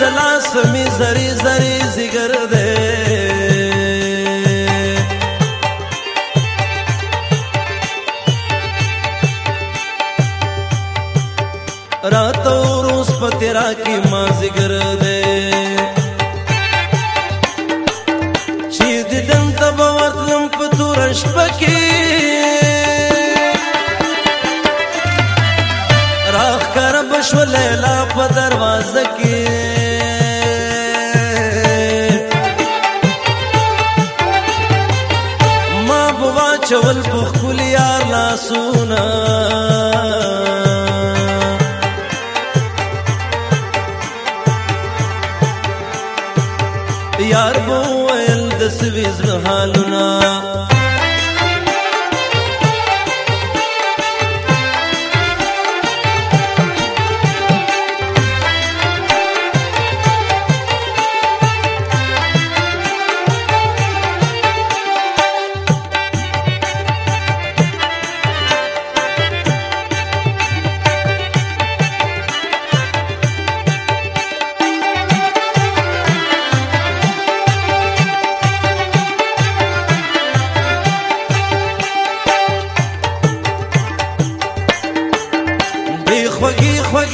د لاس می زری زری زګر دے رات او روز پته را کی ما زګر دے چې ددن تب ورتلم په تورش پکې راخ کر بشو لیلا په دروازه کې چول په خپل یار لاسونه یار بو ول د سويز حالونه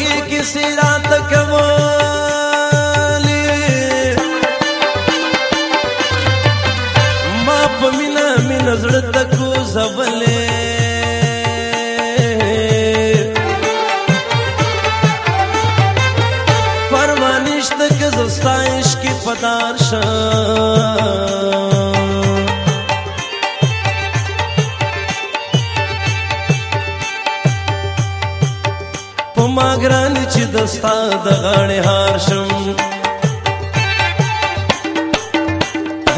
لوګي کې سرات کمالي ما په مینا مینا زړه ګران چې دستا د غړې هار شم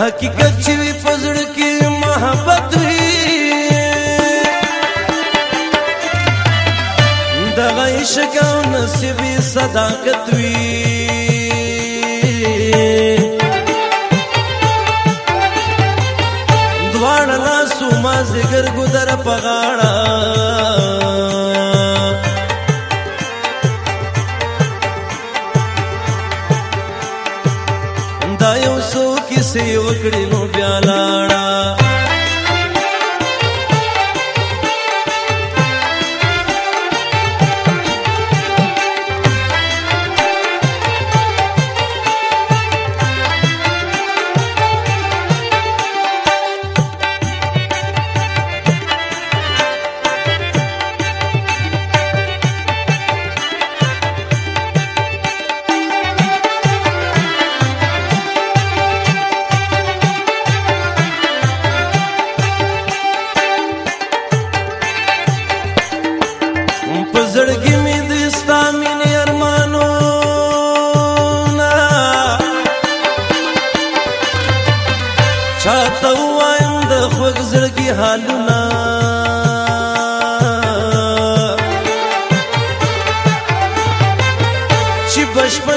حقیقت چې وي پزړ کې محبت وي د عشق او نصیب صداقت وي دواړه لاسو ما زګر ګذر په غاړه تا یو سو کیسې وکړې نو بیا لاړه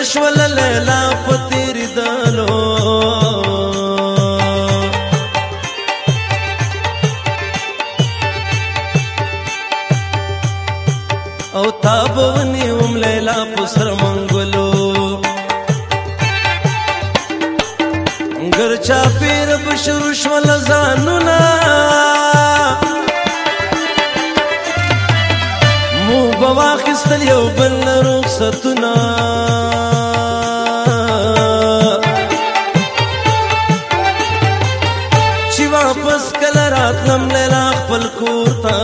شول لیلا پتیر دلو او تابونی ام لیلا پسر منگلو گرچا پیر بشرو شول زانونا مو بواخستل یو بل رخصتونه واپس کله راتلم لیلا خپل کور ته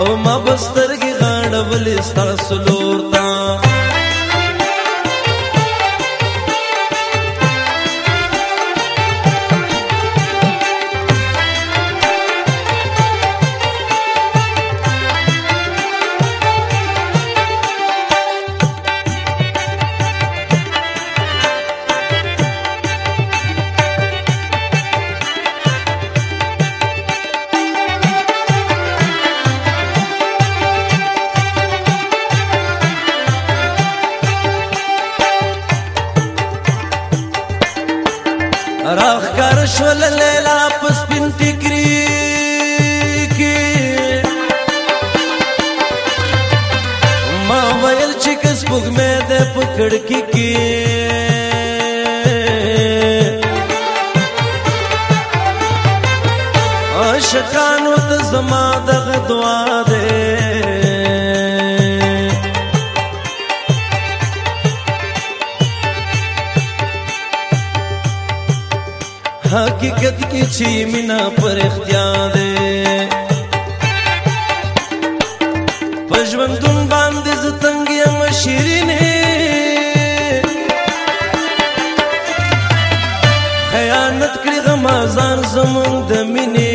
او ما بسترګي غاړه ولې ستاسو لور ته عاشقانو ته زما دغه دعا ده حقیقت کې چې مینا پر اختیار ده پښوندون باندې زتنګي مشرینه خیانت کړی غمازان زمون د مینه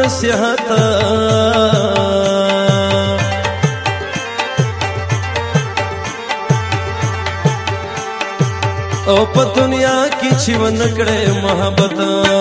मनस्य ओप दुनिया की छिवन कड़े महाबता